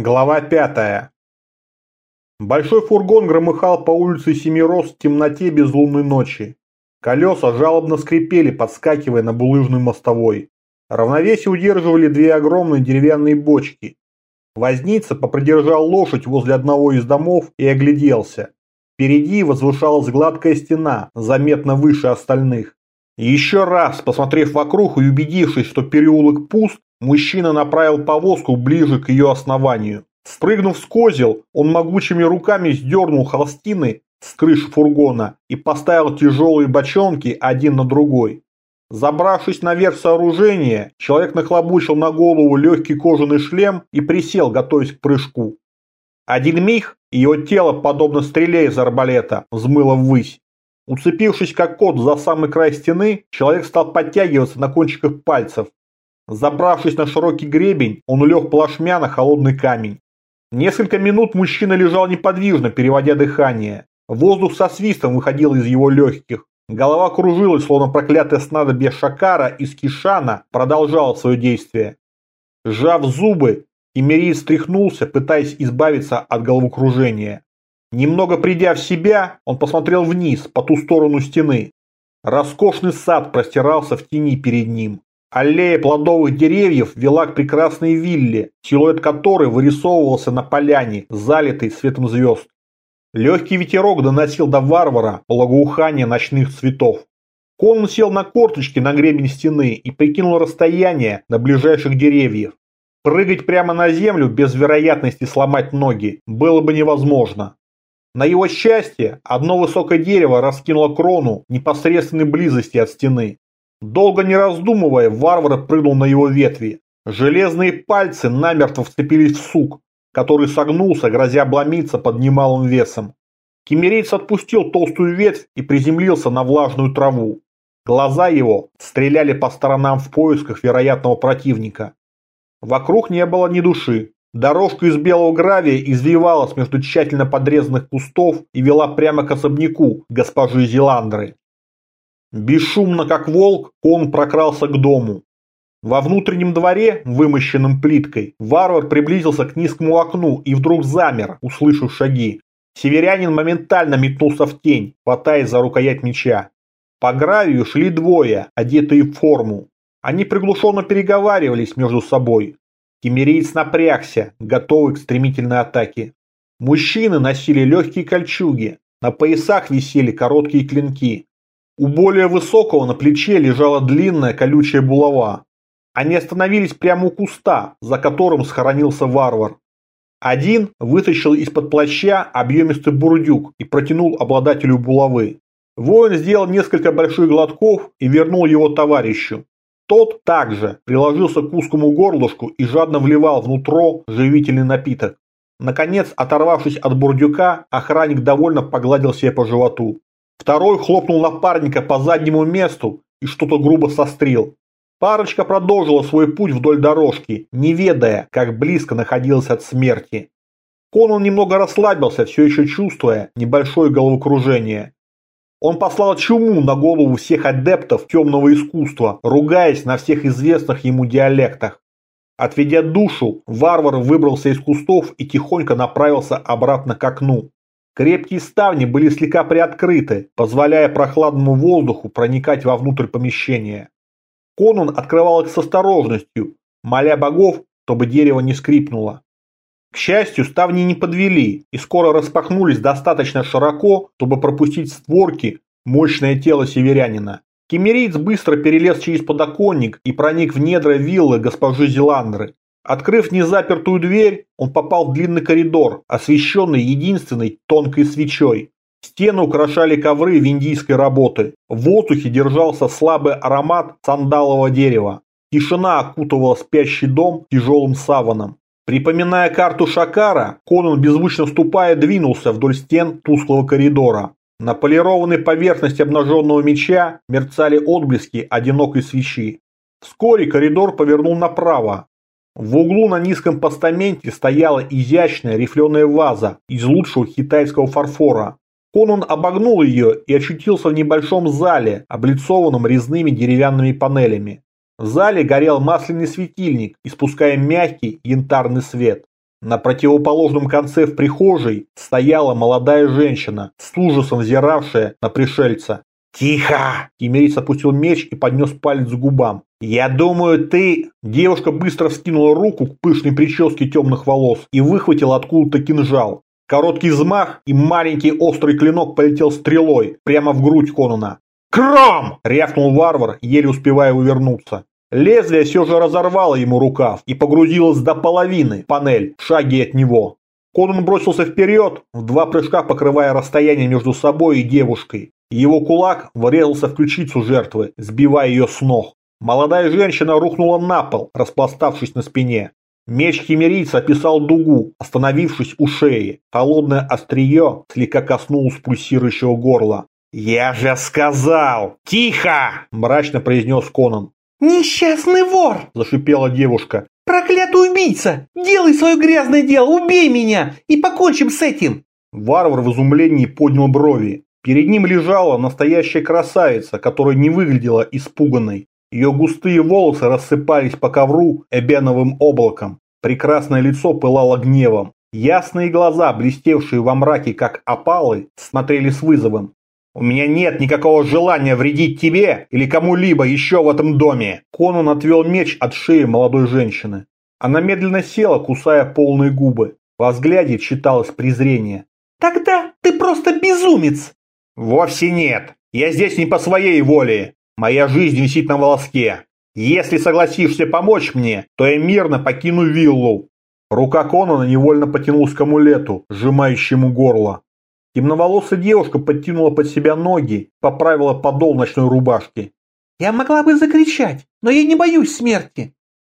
Глава пятая. Большой фургон громыхал по улице Семироз в темноте безлунной ночи. Колеса жалобно скрипели, подскакивая на булыжной мостовой. Равновесие удерживали две огромные деревянные бочки. Возница попридержал лошадь возле одного из домов и огляделся. Впереди возвышалась гладкая стена, заметно выше остальных. Еще раз, посмотрев вокруг и убедившись, что переулок пуст, Мужчина направил повозку ближе к ее основанию. Спрыгнув с козел, он могучими руками сдернул холстины с крыши фургона и поставил тяжелые бочонки один на другой. Забравшись наверх сооружения, человек нахлобучил на голову легкий кожаный шлем и присел, готовясь к прыжку. Один миг, и его тело, подобно стреле из арбалета, взмыло ввысь. Уцепившись как кот за самый край стены, человек стал подтягиваться на кончиках пальцев, Забравшись на широкий гребень, он лег плашмя на холодный камень. Несколько минут мужчина лежал неподвижно, переводя дыхание. Воздух со свистом выходил из его легких. Голова кружилась, словно проклятое снадобье Шакара из Кишана продолжало свое действие. Сжав зубы, Кемерий стряхнулся, пытаясь избавиться от головокружения. Немного придя в себя, он посмотрел вниз, по ту сторону стены. Роскошный сад простирался в тени перед ним. Аллея плодовых деревьев вела к прекрасной вилле, силуэт которой вырисовывался на поляне, залитой светом звезд. Легкий ветерок доносил до варвара благоухание ночных цветов. Конан сел на корточки на гребень стены и прикинул расстояние до ближайших деревьев. Прыгать прямо на землю без вероятности сломать ноги было бы невозможно. На его счастье, одно высокое дерево раскинуло крону непосредственной близости от стены. Долго не раздумывая, варвар прыгнул на его ветви. Железные пальцы намертво вцепились в сук, который согнулся, грозя обломиться под немалым весом. Кемерейц отпустил толстую ветвь и приземлился на влажную траву. Глаза его стреляли по сторонам в поисках вероятного противника. Вокруг не было ни души. Дорожка из белого гравия извивалась между тщательно подрезанных кустов и вела прямо к особняку госпожи Зеландры. Бесшумно, как волк, он прокрался к дому. Во внутреннем дворе, вымощенном плиткой, варвар приблизился к низкому окну и вдруг замер, услышав шаги. Северянин моментально метнулся в тень, хватаясь за рукоять меча. По гравию шли двое, одетые в форму. Они приглушенно переговаривались между собой. Кемериец напрягся, готовый к стремительной атаке. Мужчины носили легкие кольчуги, на поясах висели короткие клинки. У более высокого на плече лежала длинная колючая булава. Они остановились прямо у куста, за которым схоронился варвар. Один вытащил из-под плаща объемистый бурдюк и протянул обладателю булавы. Воин сделал несколько больших глотков и вернул его товарищу. Тот также приложился к узкому горлышку и жадно вливал внутрь живительный напиток. Наконец, оторвавшись от бурдюка, охранник довольно погладил себе по животу. Второй хлопнул напарника по заднему месту и что-то грубо сострил. Парочка продолжила свой путь вдоль дорожки, не ведая, как близко находилась от смерти. Конан немного расслабился, все еще чувствуя небольшое головокружение. Он послал чуму на голову всех адептов темного искусства, ругаясь на всех известных ему диалектах. Отведя душу, варвар выбрался из кустов и тихонько направился обратно к окну. Крепкие ставни были слегка приоткрыты, позволяя прохладному воздуху проникать вовнутрь помещения. Конун открывал их с осторожностью, моля богов, чтобы дерево не скрипнуло. К счастью, ставни не подвели и скоро распахнулись достаточно широко, чтобы пропустить створки мощное тело северянина. Кемериец быстро перелез через подоконник и проник в недра виллы госпожи Зеландры. Открыв незапертую дверь, он попал в длинный коридор, освещенный единственной тонкой свечой. Стены украшали ковры виндийской работы. В воздухе держался слабый аромат сандалового дерева. Тишина окутывала спящий дом тяжелым саваном. Припоминая карту Шакара, Конан, беззвучно ступая, двинулся вдоль стен тусклого коридора. На полированной поверхности обнаженного меча мерцали отблески одинокой свечи. Вскоре коридор повернул направо, в углу на низком постаменте стояла изящная рифленая ваза из лучшего китайского фарфора. Конун обогнул ее и очутился в небольшом зале, облицованном резными деревянными панелями. В зале горел масляный светильник, испуская мягкий янтарный свет. На противоположном конце в прихожей стояла молодая женщина, с ужасом взиравшая на пришельца. «Тихо!» Кемерийц опустил меч и поднес палец к губам. «Я думаю, ты...» Девушка быстро вскинула руку к пышной прическе темных волос и выхватила откуда-то кинжал. Короткий взмах, и маленький острый клинок полетел стрелой прямо в грудь Конона. «Кром!» – рявкнул варвар, еле успевая увернуться. Лезвие все же разорвало ему рукав и погрузилось до половины панель в шаге от него. Конан бросился вперед, в два прыжка покрывая расстояние между собой и девушкой. Его кулак врезался в ключицу жертвы, сбивая ее с ног. Молодая женщина рухнула на пол, распластавшись на спине. Меч химерийца описал дугу, остановившись у шеи. Холодное острие слегка коснулось пульсирующего горла. «Я же сказал! Тихо!» – мрачно произнес Конан. «Несчастный вор!» – зашипела девушка. «Проклятый убийца! Делай свое грязное дело, убей меня и покончим с этим!» Варвар в изумлении поднял брови. Перед ним лежала настоящая красавица, которая не выглядела испуганной. Ее густые волосы рассыпались по ковру эбеновым облаком. Прекрасное лицо пылало гневом. Ясные глаза, блестевшие во мраке, как опалы, смотрели с вызовом. «У меня нет никакого желания вредить тебе или кому-либо еще в этом доме!» Конан отвел меч от шеи молодой женщины. Она медленно села, кусая полные губы. Во взгляде читалось презрение. «Тогда ты просто безумец!» «Вовсе нет! Я здесь не по своей воле! Моя жизнь висит на волоске. Если согласишься помочь мне, то я мирно покину виллу». Рука Конана невольно потянулась к амулету, сжимающему горло. Темноволосая девушка подтянула под себя ноги, поправила подол ночной рубашки. «Я могла бы закричать, но я не боюсь смерти».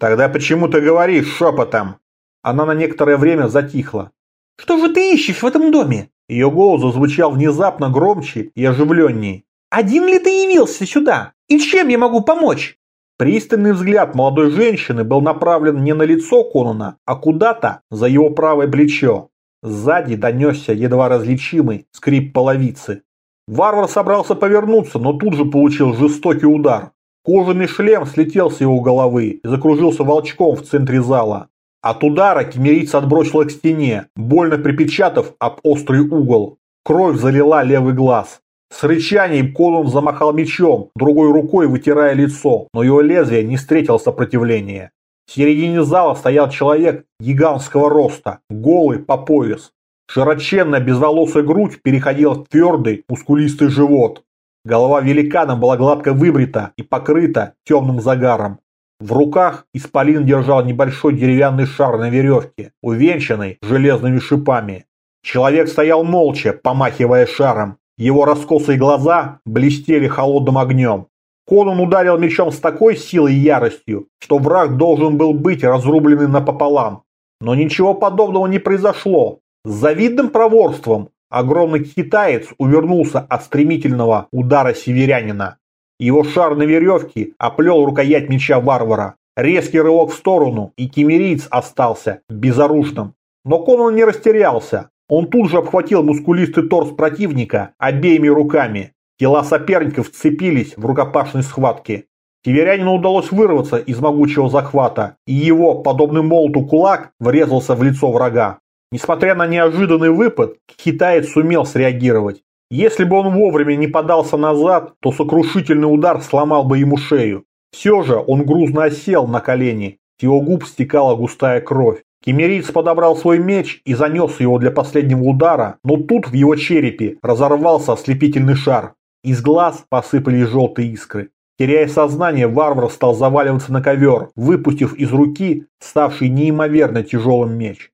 «Тогда почему ты говоришь шепотом?» Она на некоторое время затихла. «Что же ты ищешь в этом доме?» Ее голос зазвучал внезапно громче и оживленней. Один ли ты явился сюда? И чем я могу помочь?» Пристальный взгляд молодой женщины был направлен не на лицо Конона, а куда-то за его правое плечо. Сзади донесся едва различимый скрип половицы. Варвар собрался повернуться, но тут же получил жестокий удар. Кожаный шлем слетел с его головы и закружился волчком в центре зала. От удара кемерийца отбросило к стене, больно припечатав об острый угол. Кровь залила левый глаз. С рычанием Конун замахал мечом, другой рукой вытирая лицо, но его лезвие не встретило сопротивления. В середине зала стоял человек гигантского роста, голый по пояс. Широченная безволосая грудь переходила в твердый, мускулистый живот. Голова великана была гладко выбрита и покрыта темным загаром. В руках исполин держал небольшой деревянный шар на веревке, увенчанный железными шипами. Человек стоял молча, помахивая шаром, его раскосые глаза блестели холодным огнем. Конан ударил мечом с такой силой и яростью, что враг должен был быть разрубленный напополам. Но ничего подобного не произошло. С завидным проворством огромный китаец увернулся от стремительного удара северянина. Его шар на веревке оплел рукоять меча варвара. Резкий рывок в сторону, и кемериец остался безоружным. Но Конан не растерялся. Он тут же обхватил мускулистый торс противника обеими руками. Тела соперников сцепились в рукопашной схватке. Северянину удалось вырваться из могучего захвата, и его, подобный молоту кулак, врезался в лицо врага. Несмотря на неожиданный выпад, китаец сумел среагировать. Если бы он вовремя не подался назад, то сокрушительный удар сломал бы ему шею. Все же он грузно осел на колени, с его губ стекала густая кровь. Кемериец подобрал свой меч и занес его для последнего удара, но тут в его черепе разорвался ослепительный шар. Из глаз посыпались желтые искры. Теряя сознание, варвар стал заваливаться на ковер, выпустив из руки ставший неимоверно тяжелым меч.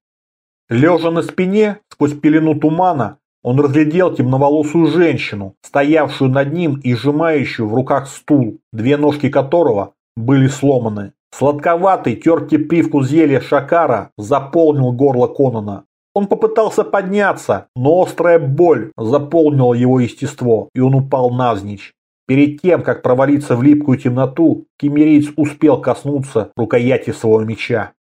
Лежа на спине, сквозь пелену тумана, он разглядел темноволосую женщину, стоявшую над ним и сжимающую в руках стул, две ножки которого были сломаны. Сладковатый, терпкий привкус зелья шакара заполнил горло Конона. Он попытался подняться, но острая боль заполнила его естество, и он упал навзничь. Перед тем, как провалиться в липкую темноту, кемериец успел коснуться рукояти своего меча.